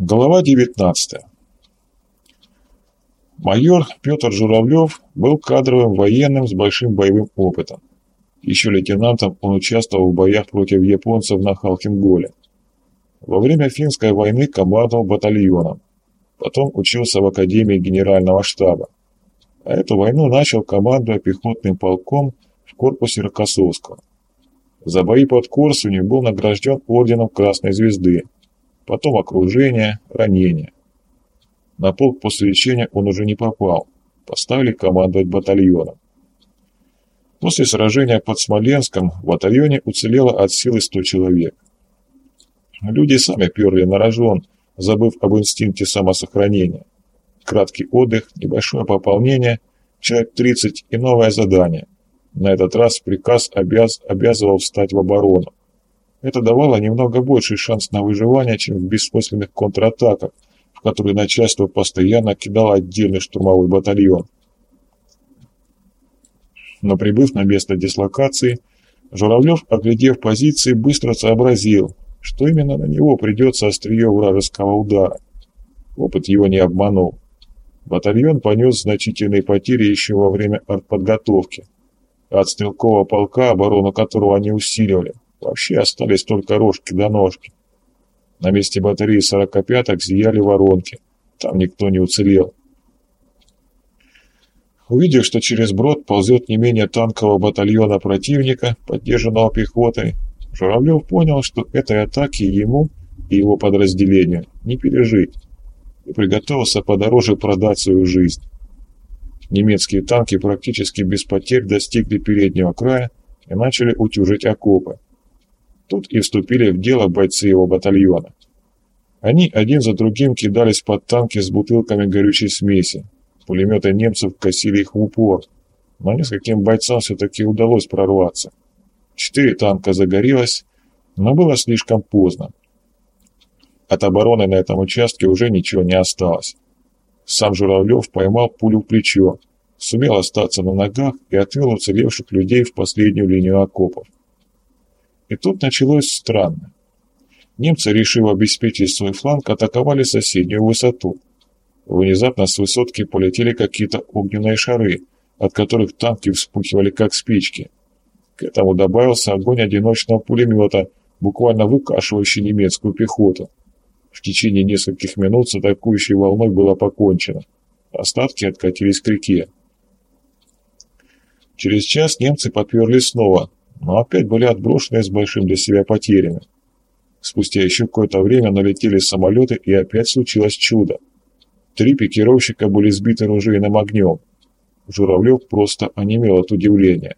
Глава 19. Майор Петр Журавлев был кадровым военным с большим боевым опытом. Еще лейтенантом он участвовал в боях против японцев на Халхинголе. Во время финской войны командовал батальоном. Потом учился в Академии Генерального штаба. А эту войну начал командуя пехотным полком в корпусе Рокоссовского. За бои под Корсунью был награжден орденом Красной Звезды – потом окружение, ранение. На полк после лечения он уже не попал, поставили командовать батальоном. После сражения под Смоленском в батальоне уцелело от силы 100 человек. Люди сами перли на рожон, забыв об инстинкте самосохранения. Краткий отдых, небольшое пополнение, человек 30 и новое задание. На этот раз приказ обяз, обязывал встать в оборону. Это давало немного больший шанс на выживание, чем в бессмысленных контратаках, в которые начальство постоянно кидало отдельный штурмовой батальон. Но прибыв на место дислокации, Журавлев, оглядев позиции, быстро сообразил, что именно на него придется острие вражеского удара. Опыт его не обманул. Батальон понес значительные потери еще во время артподготовки. От стрелкового полка, оборону которого они усиливали, Вообще остались только рожки до ножки. На месте батареи сорокопяток зияли воронки. Там никто не уцелел. Увидев, что через брод ползет не менее танкового батальона противника, поддержанного пехотой, Журавлев понял, что этой атаки ему и его подразделению не пережить, и приготовился подороже продать свою жизнь. Немецкие танки практически без потерь достигли переднего края и начали утюжить окопы. Тут и вступили в дело бойцы его батальона. Они один за другим кидались под танки с бутылками горючей смеси. Пулеметы немцев косили их в упор, но нескольким бойцам все-таки удалось прорваться. Четыре танка загорелось, но было слишком поздно. От обороны на этом участке уже ничего не осталось. Сам Журавлев поймал пулю в плечо, сумел остаться на ногах и отвел уцелевших людей в последнюю линию окопов. И тут началось странно. Немцы, решив обеспечить свой фланг, атаковали соседнюю высоту. Внезапно с высотки полетели какие-то огненные шары, от которых танки вспухивали как спички. К этому добавился огонь одиночного пулемета, буквально выкашивающий немецкую пехоту. В течение нескольких минут с атакующей волной было покончено. Остатки откатились к реке. Через час немцы подперли снова, но опять были отброшены с большим для себя потерями. Спустя еще какое-то время налетели самолеты, и опять случилось чудо. Три пикировщика были сбиты ружейным огнем. Журавлев просто онемел от удивления.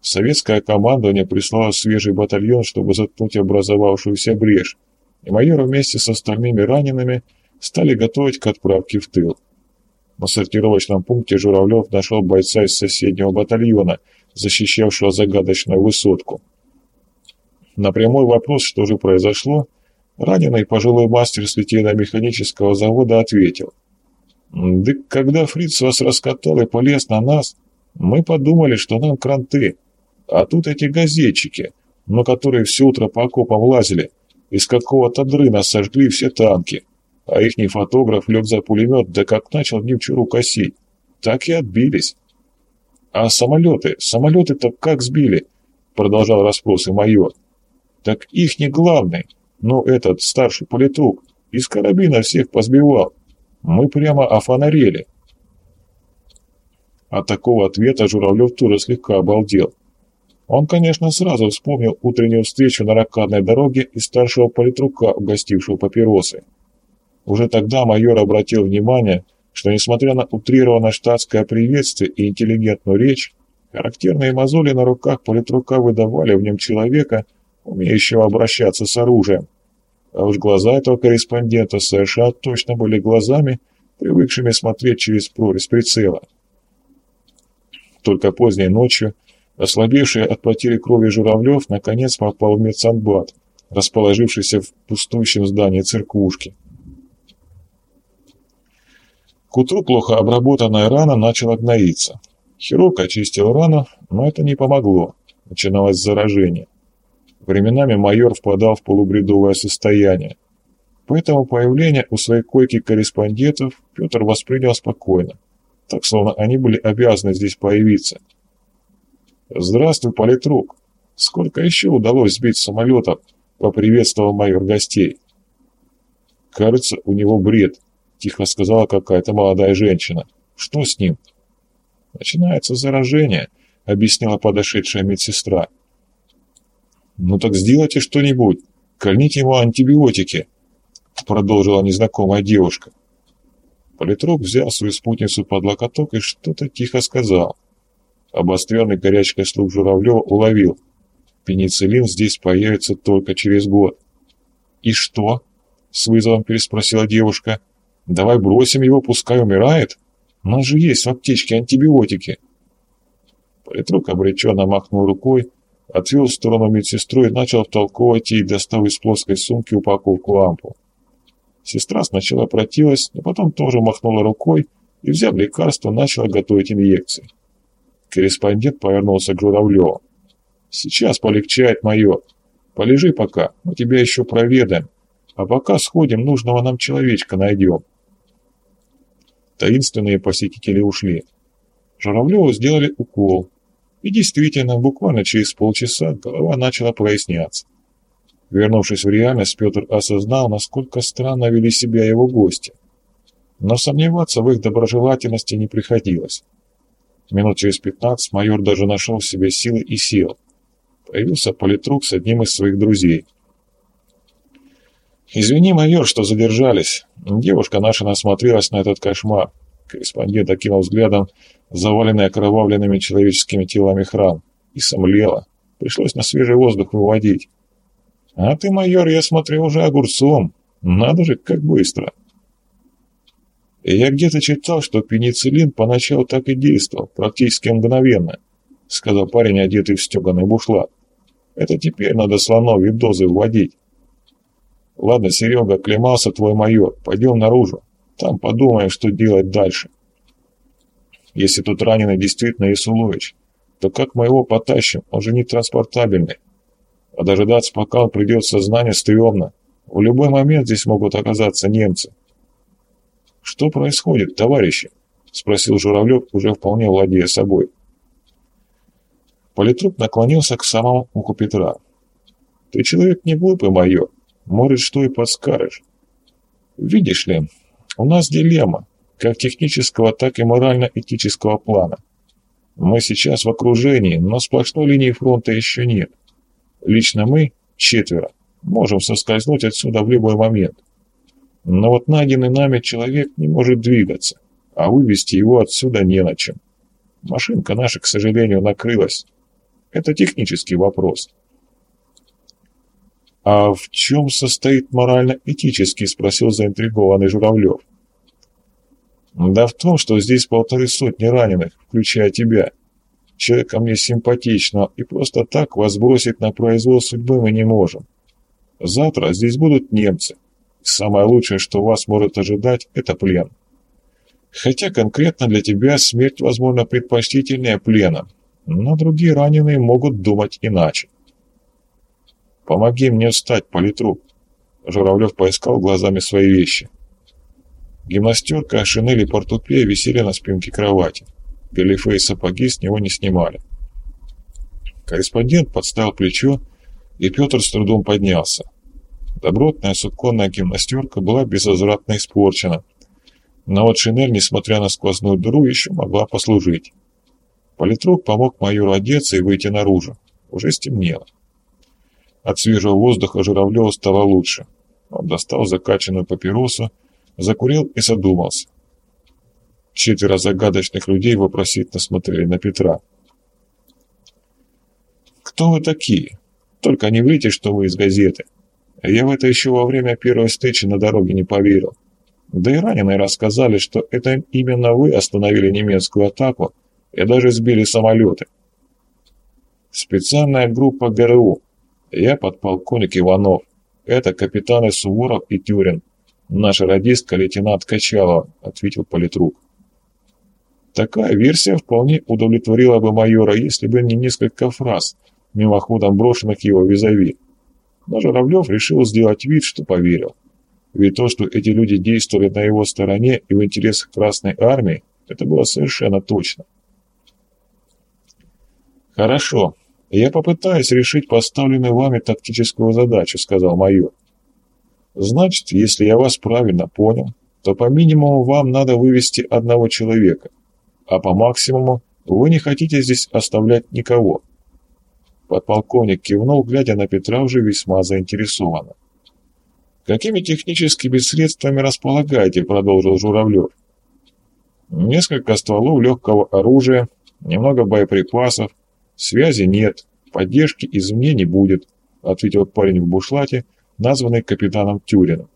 Советское командование прислало свежий батальон, чтобы заткнуть образовавшуюся брешь, и майор вместе с остальными ранеными стали готовить к отправке в тыл. На сортировочном пункте Журавлев нашел бойца из соседнего батальона – защищавшего загадочную высотку. На прямой вопрос, что же произошло, раненый пожилой мастер с литейно-механического завода ответил. «Да когда фриц вас раскатал и полез на нас, мы подумали, что нам кранты, а тут эти газетчики, но которые все утро по окопам лазили, из какого-то дрына сожгли все танки, а ихний фотограф лег за пулемет, да как начал немчуру косить, так и отбились». «А самолеты? Самолеты-то как сбили?» — продолжал расспросы майор. «Так их не главный, но этот старший политрук из карабина всех позбивал. Мы прямо офонарели». От такого ответа Журавлев тоже слегка обалдел. Он, конечно, сразу вспомнил утреннюю встречу на ракадной дороге и старшего политрука, угостившего папиросы. Уже тогда майор обратил внимание, что, несмотря на утрированное штатское приветствие и интеллигентную речь, характерные мозоли на руках политрука выдавали в нем человека, умеющего обращаться с оружием. А уж глаза этого корреспондента США точно были глазами, привыкшими смотреть через прорезь прицела. Только поздней ночью, ослабевший от потери крови Журавлев, наконец попал в медсанбат, расположившийся в пустующем здании церквушки. К утру плохо обработанная рана начала гноиться. Хирург очистил рану, но это не помогло. Начиналось заражение. Временами майор впадал в полубредовое состояние. Поэтому появление у своей койки корреспондентов Петр воспринял спокойно, так словно они были обязаны здесь появиться. «Здравствуй, политрук! Сколько еще удалось сбить самолетов?» — поприветствовал майор гостей. «Кажется, у него бред», — тихо сказала какая-то молодая женщина. «Что с ним?» «Начинается заражение», — объяснила подошедшая медсестра. «Ну так сделайте что-нибудь, кольните ему антибиотики», — продолжила незнакомая девушка. Политрук взял свою спутницу под локоток и что-то тихо сказал. Обостренный горячкой слух Журавлева уловил. Пенициллин здесь появится только через год. «И что?» — с вызовом переспросила девушка. «Давай бросим его, пускай умирает. У нас же есть в аптечке антибиотики». Политрук обреченно махнул рукой, отвел в сторону медсестру и начал втолковывать ей, достав из плоской сумки упаковку ампул. Сестра сначала противилась, но потом тоже махнула рукой и, взяв лекарство, начала готовить инъекции. Корреспондент повернулся к Журавлеву. «Сейчас полегчает, майор. Полежи пока, мы тебя еще проведаем. А пока сходим, нужного нам человечка найдем». Таинственные посетители ушли. Журавлеву сделали укол. И действительно, буквально через полчаса голова начала проясняться. Вернувшись в реальность, Петр осознал, насколько странно вели себя его гости. Но сомневаться в их доброжелательности не приходилось. Минут через пятнадцать майор даже нашел в себе силы и сел. Появился политрук с одним из своих друзей. «Извини, майор, что задержались. Девушка наша насмотрелась на этот кошмар». Корреспондент окинул взглядом заваленный окровавленными человеческими телами храм и сомлела. Пришлось на свежий воздух выводить. А ты, майор, я смотрю, уже огурцом. Надо же, как быстро. Я где-то читал, что пенициллин поначалу так и действовал, практически мгновенно, сказал парень, одетый в стеганый бушлат. Это теперь надо слоновьи дозы вводить. Ладно, Серега, клемался твой майор, пойдем наружу. Там подумаем, что делать дальше. Если тут раненый действительно Исулович, то как мы его потащим, он же не транспортабельный. А дожидаться, пока он придет в сознание, стрёмно. В любой момент здесь могут оказаться немцы. «Что происходит, товарищи?» — спросил Журавлев, уже вполне владея собой. Политрук наклонился к самому уху Петра. «Ты человек не глупый, майор. Может, что и подскажешь. Видишь ли, у нас дилемма, как технического, так и морально-этического плана. Мы сейчас в окружении, но сплошной линии фронта еще нет. Лично мы, четверо, можем соскользнуть отсюда в любой момент. Но вот найденный нами человек не может двигаться, а вывести его отсюда не на чем. Машинка наша, к сожалению, накрылась. Это технический вопрос. «А в чем состоит морально-этический?» – спросил заинтригованный Журавлев. «Да в том, что здесь полторы сотни раненых, включая тебя. Человека мне симпатичного, и просто так вас бросить на произвол судьбы мы не можем. Завтра здесь будут немцы. Самое лучшее, что вас может ожидать, это плен. Хотя конкретно для тебя смерть, возможно, предпочтительнее плена, но другие раненые могут думать иначе. «Помоги мне встать, политрук!» Журавлев поискал глазами свои вещи. Гимнастерка, шинель и портупея висели на спинке кровати. Галифе и сапоги с него не снимали. Корреспондент подставил плечо, и Петр с трудом поднялся. Добротная суконная гимнастерка была безвозвратно испорчена, но вот шинель, несмотря на сквозную дыру, еще могла послужить. Политрук помог майору одеться и выйти наружу. Уже стемнело. От свежего воздуха Журавлеву стало лучше. Он достал закачанную папиросу, закурил и задумался. Четверо загадочных людей вопросительно смотрели на Петра. «Кто вы такие? Только не врите, что вы из газеты. Я в это еще во время первой встречи на дороге не поверил. Да и раненые рассказали, что это именно вы остановили немецкую атаку и даже сбили самолеты. Специальная группа ГРУ. Я подполковник Иванов. Это капитаны Суворов и Тюрин. Наша радистка лейтенант Качалова, ответил политрук. Такая версия вполне удовлетворила бы майора, если бы не несколько фраз, мимоходом брошенных его визави. Но Журавлев решил сделать вид, что поверил. Ведь то, что эти люди действовали на его стороне и в интересах Красной Армии, это было совершенно точно. «Хорошо, я попытаюсь решить поставленную вами тактическую задачу», — сказал майор. «Значит, если я вас правильно понял, то по минимуму вам надо вывести одного человека, а по максимуму вы не хотите здесь оставлять никого». Подполковник кивнул, глядя на Петра уже весьма заинтересованно. «Какими техническими средствами располагаете?» — продолжил Журавлев. «Несколько стволов легкого оружия, немного боеприпасов, связи нет, поддержки извне не будет», — ответил парень в бушлате, названный капитаном Тюрином.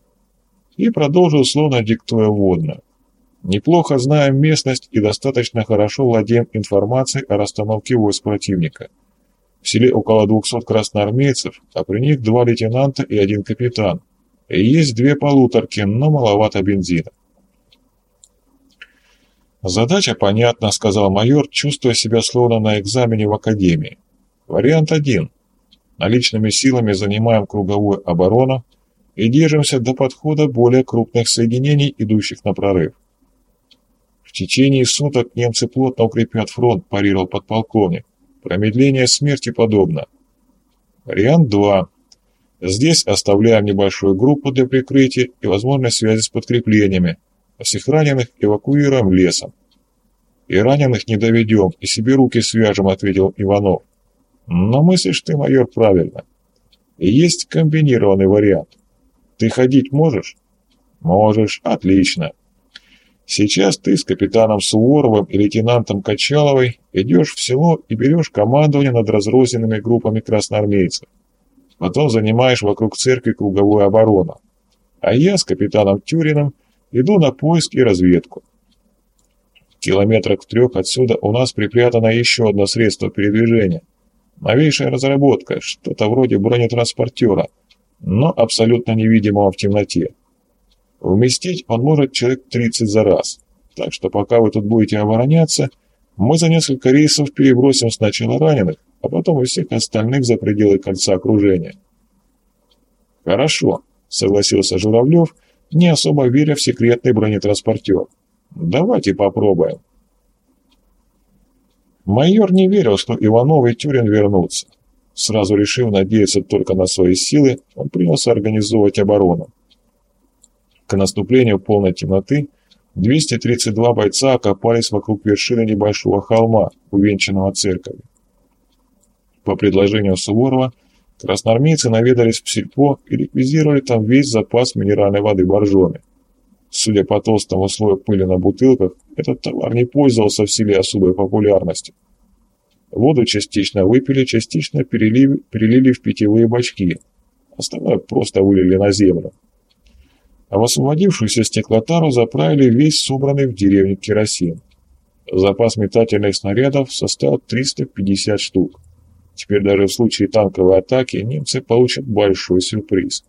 И продолжил, словно диктуя водно. «Неплохо знаем местность и достаточно хорошо владеем информацией о расстановке войск противника». В селе около 200 красноармейцев, а при них два лейтенанта и один капитан. И есть две полуторки, но маловато бензина. «Задача понятна», — сказал майор, чувствуя себя словно на экзамене в академии. «Вариант один. Наличными силами занимаем круговую оборону и держимся до подхода более крупных соединений, идущих на прорыв. В течение суток немцы плотно укрепят фронт, парировал подполковник. Промедление смерти подобно. Вариант 2. Здесь оставляем небольшую группу для прикрытия и возможной связи с подкреплениями, а всех раненых эвакуируем лесом. «И раненых не доведем, и себе руки свяжем», — ответил Иванов. «Но мыслишь ты, майор, правильно. Есть комбинированный вариант. Ты ходить можешь?» «Можешь. Отлично. Сейчас ты с капитаном Суворовым и лейтенантом Качаловой идешь в село и берешь командование над разрозненными группами красноармейцев. Потом занимаешь вокруг церкви круговую оборону. А я с капитаном Тюриным иду на поиск и разведку. Километрах в трех отсюда у нас припрятано еще одно средство передвижения. Новейшая разработка, что-то вроде бронетранспортера, но абсолютно невидимого в темноте. Вместить он может человек 30 за раз. Так что пока вы тут будете обороняться, мы за несколько рейсов перебросим сначала раненых, а потом и всех остальных за пределы кольца окружения. Хорошо, согласился Журавлев, не особо веря в секретный бронетранспортер. Давайте попробуем. Майор не верил, что Иванов и Тюрин вернутся. Сразу решив надеяться только на свои силы, он принялся организовывать оборону. К наступлению полной темноты 232 бойца окопались вокруг вершины небольшого холма, увенчанного церковью. По предложению Суворова, красноармейцы наведались в сельпо и реквизировали там весь запас минеральной воды боржоми. Судя по толстому слою пыли на бутылках, этот товар не пользовался в селе особой популярностью. Воду частично выпили, частично перелили, перелили в питьевые бачки, остальное просто вылили на землю а в освободившуюся стеклотару заправили весь собранный в деревне керосин. Запас метательных снарядов составил 350 штук. Теперь даже в случае танковой атаки немцы получат большой сюрприз.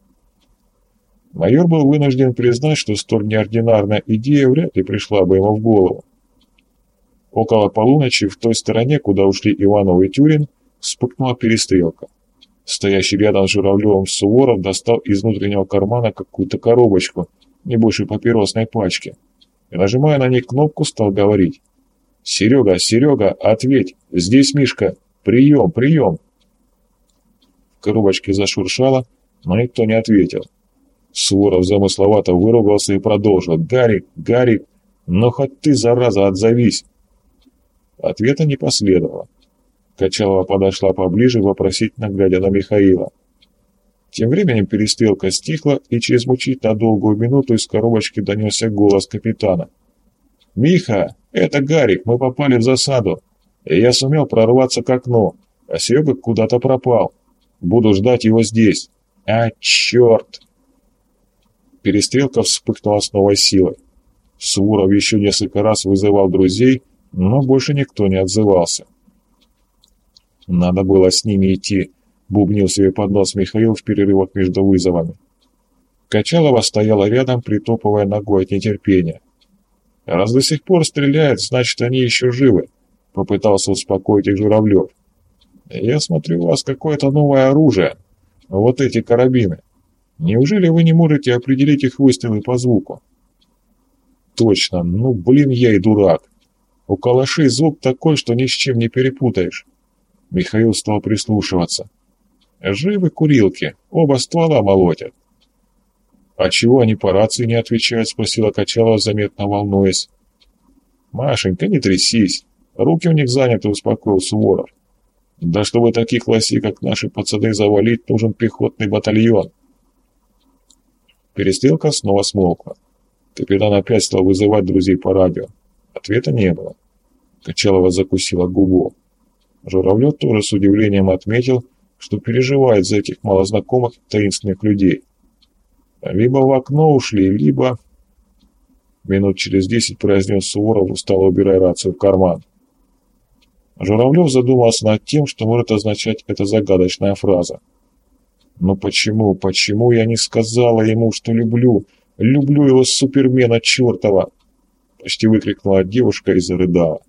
Майор был вынужден признать, что столь неординарная идея вряд ли пришла бы ему в голову. Около полуночи в той стороне, куда ушли Иванов и Тюрин, вспыхнула перестрелка. Стоящий рядом с Журавлевым Суворов достал из внутреннего кармана какую-то коробочку, не больше папиросной пачки, и, нажимая на ней кнопку, стал говорить. «Серега, Серега, ответь! Здесь Мишка! Прием, прием!» В коробочке зашуршало, но никто не ответил. Суворов замысловато выругался и продолжил. «Гарик, Гарик, ну хоть ты, зараза, отзовись!» Ответа не последовало. Качалова подошла поближе, вопросительно глядя на Михаила. Тем временем перестрелка стихла, и через мучительно долгую минуту из коробочки донесся голос капитана. «Миха, это Гарик, мы попали в засаду, и я сумел прорваться к окну, а Серега куда-то пропал. Буду ждать его здесь. А, черт!» Перестрелка вспыхнула с новой силой. Суворов еще несколько раз вызывал друзей, но больше никто не отзывался. Надо было с ними идти, бубнил себе под нос Михаил в перерывах между вызовами. Качалова стояла рядом, притопывая ногой от нетерпения. «Раз до сих пор стреляют, значит, они еще живы», — попытался успокоить их Журавлев. «Я смотрю, у вас какое-то новое оружие. Вот эти карабины. Неужели вы не можете определить их выстрелы по звуку? Точно, ну блин, я и дурак. У калашей звук такой, что ни с чем не перепутаешь. Михаил стал прислушиваться. Живы курилки, оба ствола молотят. «А чего они по рации не отвечают?» — спросила Качалова, заметно волнуясь. «Машенька, не трясись. Руки у них заняты», — успокоил Суворов. «Да чтобы таких лосей, как наши пацаны, завалить, нужен пехотный батальон». Перестрелка снова смолкла. Капитан опять стал вызывать друзей по радио. Ответа не было. Качалова закусила губу. Журавлев тоже с удивлением отметил, что переживает за этих малознакомых таинственных людей. Либо в окно ушли, либо... Минут через десять произнес Суворов, устало убирая рацию в карман. Журавлев задумался над тем, что может означать эта загадочная фраза. «Но почему, почему я не сказала ему, что люблю, люблю его супермена чертова?» Почти выкрикнула девушка и зарыдала.